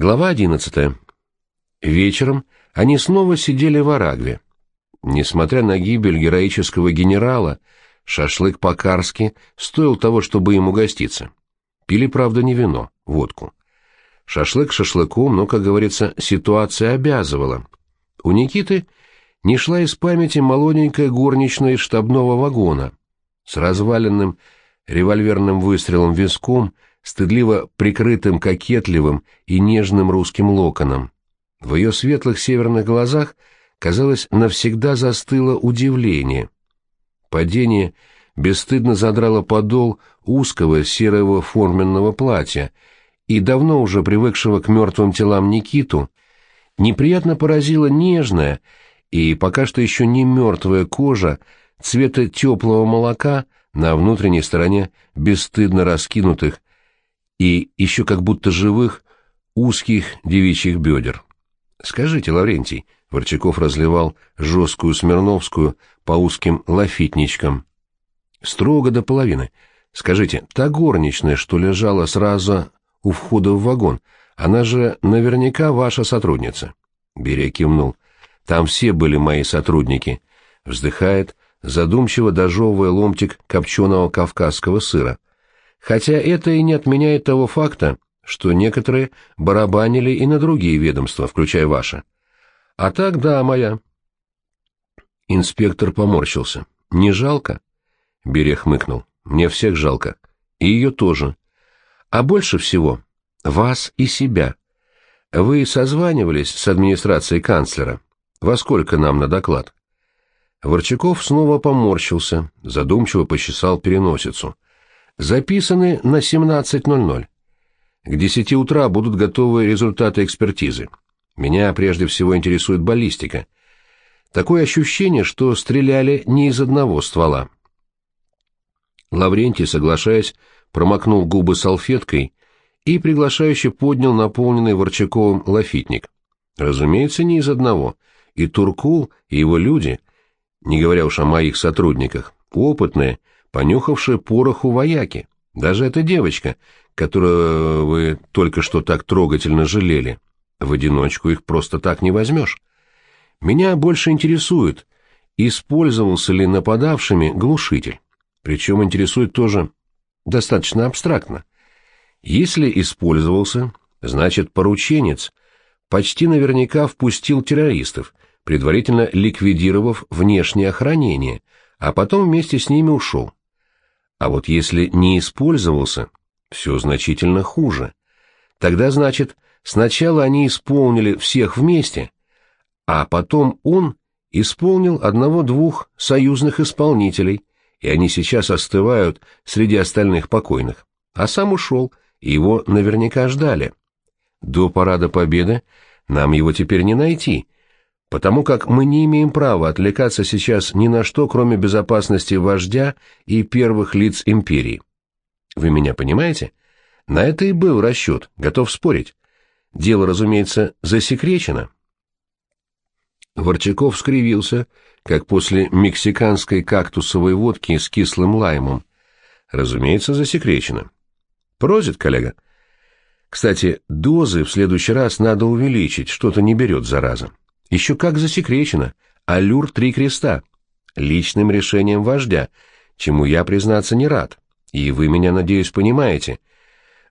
Глава одиннадцатая. Вечером они снова сидели в Арагве. Несмотря на гибель героического генерала, шашлык по-карски стоил того, чтобы им угоститься. Пили, правда, не вино, водку. Шашлык шашлыком, но, как говорится, ситуация обязывала. У Никиты не шла из памяти молоденькая горничная из штабного вагона с разваленным револьверным выстрелом виском, стыдливо прикрытым кокетливым и нежным русским локоном. В ее светлых северных глазах, казалось, навсегда застыло удивление. Падение бесстыдно задрало подол узкого серого форменного платья, и давно уже привыкшего к мертвым телам Никиту, неприятно поразила нежная и пока что еще не мертвая кожа цвета теплого молока на внутренней стороне бесстыдно раскинутых и еще как будто живых узких девичьих бедер. «Скажите, Лаврентий», — Ворчаков разливал жесткую смирновскую по узким лафитничкам, строго до половины, «скажите, та горничная, что лежала сразу у входа в вагон, она же наверняка ваша сотрудница». Берия кивнул. «Там все были мои сотрудники», — вздыхает, задумчиво дожевывая ломтик копченого кавказского сыра. Хотя это и не отменяет того факта, что некоторые барабанили и на другие ведомства, включая ваше. А так, да, моя. Инспектор поморщился. Не жалко? Берия хмыкнул. Мне всех жалко. И ее тоже. А больше всего вас и себя. Вы созванивались с администрацией канцлера. Во сколько нам на доклад? Ворчаков снова поморщился, задумчиво почесал переносицу. Записаны на 17.00. К 10 утра будут готовы результаты экспертизы. Меня прежде всего интересует баллистика. Такое ощущение, что стреляли не из одного ствола. Лаврентий, соглашаясь, промокнул губы салфеткой и приглашающе поднял наполненный Ворчаковым лафитник. Разумеется, не из одного. И Туркул, и его люди, не говоря уж о моих сотрудниках, опытные, понюхавшие пороху вояки. Даже эта девочка, которую вы только что так трогательно жалели. В одиночку их просто так не возьмешь. Меня больше интересует, использовался ли нападавшими глушитель. Причем интересует тоже достаточно абстрактно. Если использовался, значит порученец почти наверняка впустил террористов, предварительно ликвидировав внешнее охранение, а потом вместе с ними ушел. А вот если не использовался, все значительно хуже. Тогда, значит, сначала они исполнили всех вместе, а потом он исполнил одного-двух союзных исполнителей, и они сейчас остывают среди остальных покойных. А сам ушел, и его наверняка ждали. До парада Победы нам его теперь не найти, потому как мы не имеем права отвлекаться сейчас ни на что, кроме безопасности вождя и первых лиц империи. Вы меня понимаете? На это и был расчет, готов спорить. Дело, разумеется, засекречено. Ворчаков скривился, как после мексиканской кактусовой водки с кислым лаймом. Разумеется, засекречено. Прозит, коллега. Кстати, дозы в следующий раз надо увеличить, что-то не берет зараза. Еще как засекречено. Аллюр три креста. Личным решением вождя, чему я, признаться, не рад. И вы меня, надеюсь, понимаете.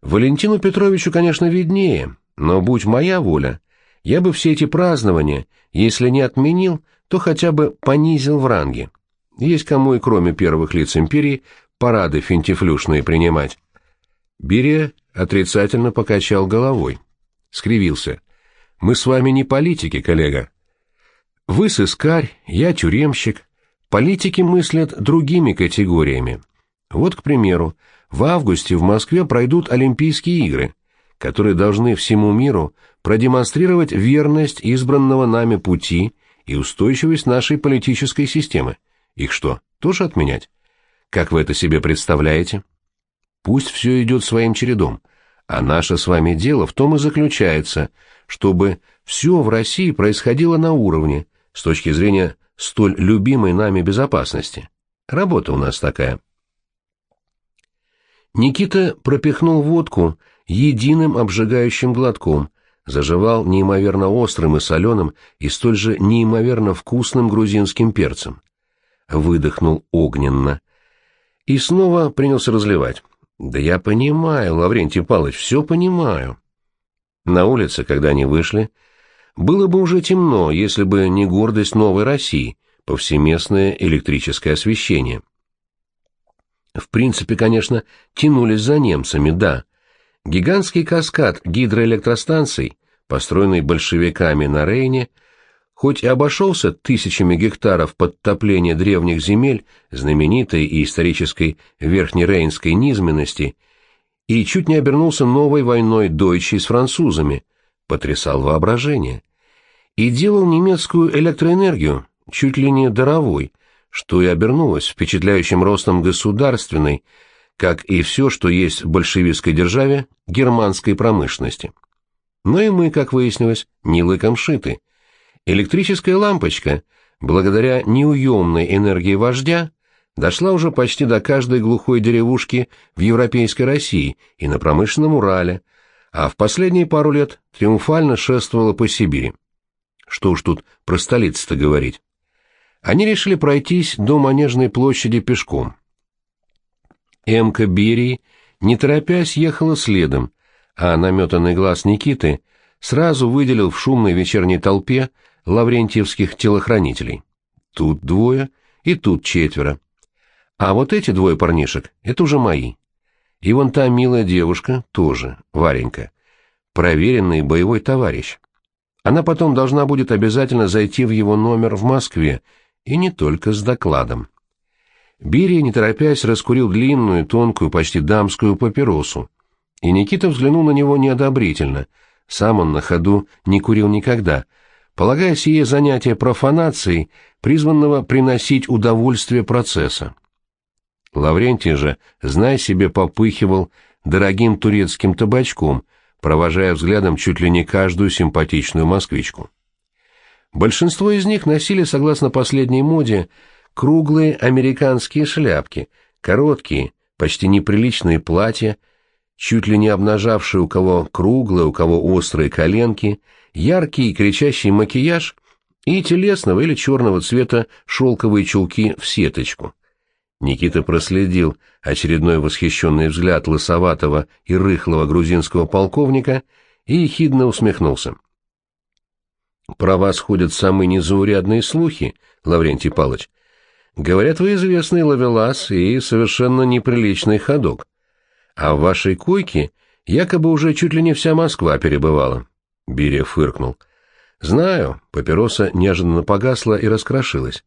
Валентину Петровичу, конечно, виднее, но будь моя воля, я бы все эти празднования, если не отменил, то хотя бы понизил в ранге. Есть кому и кроме первых лиц империи парады финтифлюшные принимать. Берия отрицательно покачал головой. Скривился. Мы с вами не политики, коллега. Вы сыскарь, я тюремщик. Политики мыслят другими категориями. Вот, к примеру, в августе в Москве пройдут Олимпийские игры, которые должны всему миру продемонстрировать верность избранного нами пути и устойчивость нашей политической системы. Их что, тоже отменять? Как вы это себе представляете? Пусть все идет своим чередом, а наше с вами дело в том и заключается – чтобы все в России происходило на уровне, с точки зрения столь любимой нами безопасности. Работа у нас такая. Никита пропихнул водку единым обжигающим глотком, заживал неимоверно острым и соленым и столь же неимоверно вкусным грузинским перцем. Выдохнул огненно. И снова принялся разливать. «Да я понимаю, Лаврентий Павлович, все понимаю». На улице, когда они вышли, было бы уже темно, если бы не гордость новой России, повсеместное электрическое освещение. В принципе, конечно, тянулись за немцами, да. Гигантский каскад гидроэлектростанций, построенный большевиками на Рейне, хоть и обошелся тысячами гектаров подтопления древних земель, знаменитой и исторической верхнерейнской низменности, и чуть не обернулся новой войной дойчей с французами, потрясал воображение. И делал немецкую электроэнергию чуть ли не даровой, что и обернулось впечатляющим ростом государственной, как и все, что есть в большевистской державе, германской промышленности. Но и мы, как выяснилось, не лыком шиты. Электрическая лампочка, благодаря неуемной энергии вождя, дошла уже почти до каждой глухой деревушки в европейской России и на промышленном Урале, а в последние пару лет триумфально шествовала по Сибири. Что уж тут про столицу-то говорить. Они решили пройтись до Манежной площади пешком. Эмка Берии, не торопясь, ехала следом, а наметанный глаз Никиты сразу выделил в шумной вечерней толпе лаврентьевских телохранителей. Тут двое и тут четверо. А вот эти двое парнишек — это уже мои. И вон та милая девушка тоже, Варенька, проверенный боевой товарищ. Она потом должна будет обязательно зайти в его номер в Москве и не только с докладом. Берия, не торопясь, раскурил длинную, тонкую, почти дамскую папиросу, и Никита взглянул на него неодобрительно. Сам он на ходу не курил никогда, полагая сие занятие профанацией, призванного приносить удовольствие процесса. Лаврентий же, зная себе, попыхивал дорогим турецким табачком, провожая взглядом чуть ли не каждую симпатичную москвичку. Большинство из них носили, согласно последней моде, круглые американские шляпки, короткие, почти неприличные платья, чуть ли не обнажавшие у кого круглые, у кого острые коленки, яркий и кричащий макияж и телесного или черного цвета шелковые чулки в сеточку. Никита проследил очередной восхищенный взгляд лысоватого и рыхлого грузинского полковника и ехидно усмехнулся. Про вас ходят самые незаурядные слухи, Лаврентий Палыч. Говорят, вы известный ловелас и совершенно неприличный ходок. А в вашей койке якобы уже чуть ли не вся Москва перебывала. Берия фыркнул. Знаю, папироса неожиданно погасла и раскрошилась.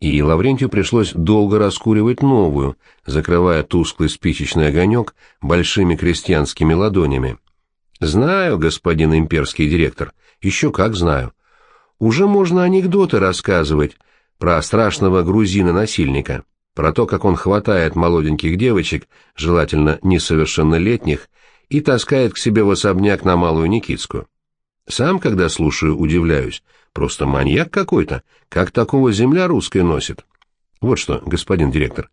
И Лаврентию пришлось долго раскуривать новую, закрывая тусклый спичечный огонек большими крестьянскими ладонями. Знаю, господин имперский директор, еще как знаю. Уже можно анекдоты рассказывать про страшного грузина-насильника, про то, как он хватает молоденьких девочек, желательно несовершеннолетних, и таскает к себе в особняк на Малую Никитскую. Сам, когда слушаю, удивляюсь. Просто маньяк какой-то. Как такого земля русская носит? Вот что, господин директор,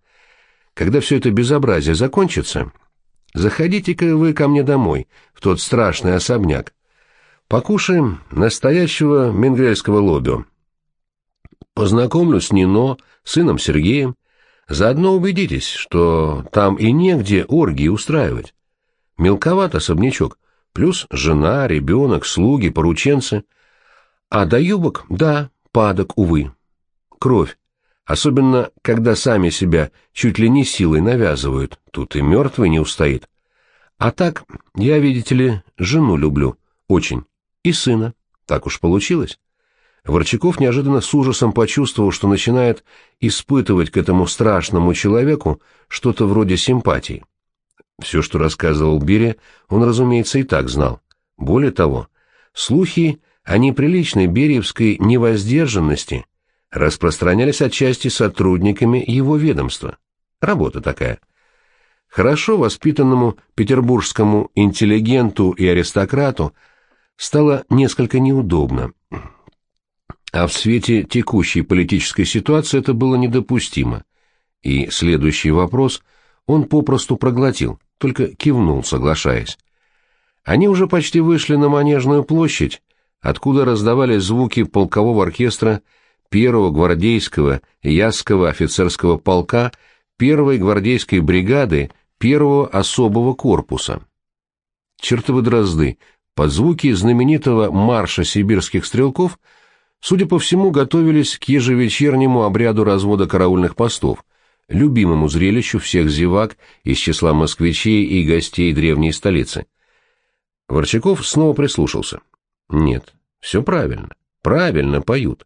когда все это безобразие закончится, заходите-ка вы ко мне домой, в тот страшный особняк. Покушаем настоящего менгрельского лобио. Познакомлю с Нино, сыном Сергеем. Заодно убедитесь, что там и негде оргии устраивать. Мелковат особнячок, плюс жена, ребенок, слуги, порученцы. А до юбок, да, падок, увы. Кровь, особенно когда сами себя чуть ли не силой навязывают, тут и мертвый не устоит. А так, я, видите ли, жену люблю, очень и сына. Так уж получилось. Ворчаков неожиданно с ужасом почувствовал, что начинает испытывать к этому страшному человеку что-то вроде симпатии. Все, что рассказывал Бире, он, разумеется, и так знал. Более того, слухи о неприличной бериевской невоздержанности распространялись отчасти сотрудниками его ведомства. Работа такая. Хорошо воспитанному петербургскому интеллигенту и аристократу стало несколько неудобно. А в свете текущей политической ситуации это было недопустимо. И следующий вопрос он попросту проглотил, только кивнул, соглашаясь. Они уже почти вышли на Манежную площадь, откуда раздавались звуки полкового оркестра первого гвардейского Ясского офицерского полка первой гвардейской бригады первого особого корпуса. Чертовы дрозды, под звуки знаменитого марша сибирских стрелков, судя по всему, готовились к ежевечернему обряду развода караульных постов, любимому зрелищу всех зевак из числа москвичей и гостей древней столицы. Ворчаков снова прислушался. Нет, все правильно, правильно поют.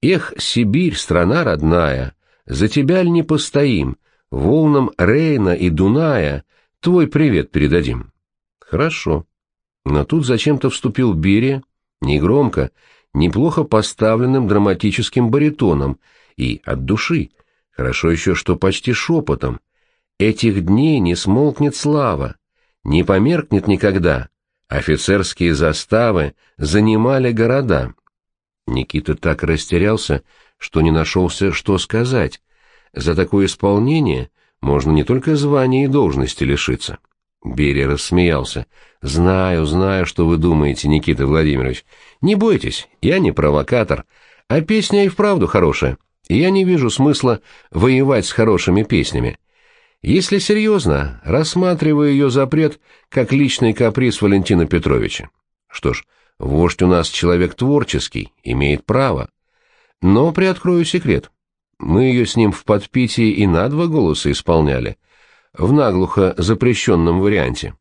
Эх, Сибирь, страна родная, за тебя ль не постоим, волнам Рейна и Дуная твой привет передадим. Хорошо. Но тут зачем-то вступил Берия, негромко, неплохо поставленным драматическим баритоном и от души, хорошо еще, что почти шепотом. Этих дней не смолкнет слава, не померкнет никогда. Офицерские заставы занимали города. Никита так растерялся, что не нашелся, что сказать. За такое исполнение можно не только звания и должности лишиться. Берия рассмеялся. «Знаю, знаю, что вы думаете, Никита Владимирович. Не бойтесь, я не провокатор, а песня и вправду хорошая. Я не вижу смысла воевать с хорошими песнями. Если серьезно, рассматриваю ее запрет как личный каприз Валентина Петровича. Что ж, вождь у нас человек творческий, имеет право. Но приоткрою секрет. Мы ее с ним в подпитии и на два голоса исполняли, в наглухо запрещенном варианте.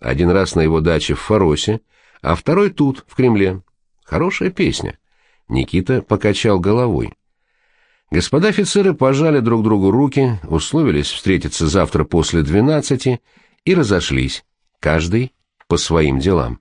Один раз на его даче в Фаросе, а второй тут, в Кремле. Хорошая песня. Никита покачал головой. Господа офицеры пожали друг другу руки, условились встретиться завтра после двенадцати и разошлись, каждый по своим делам.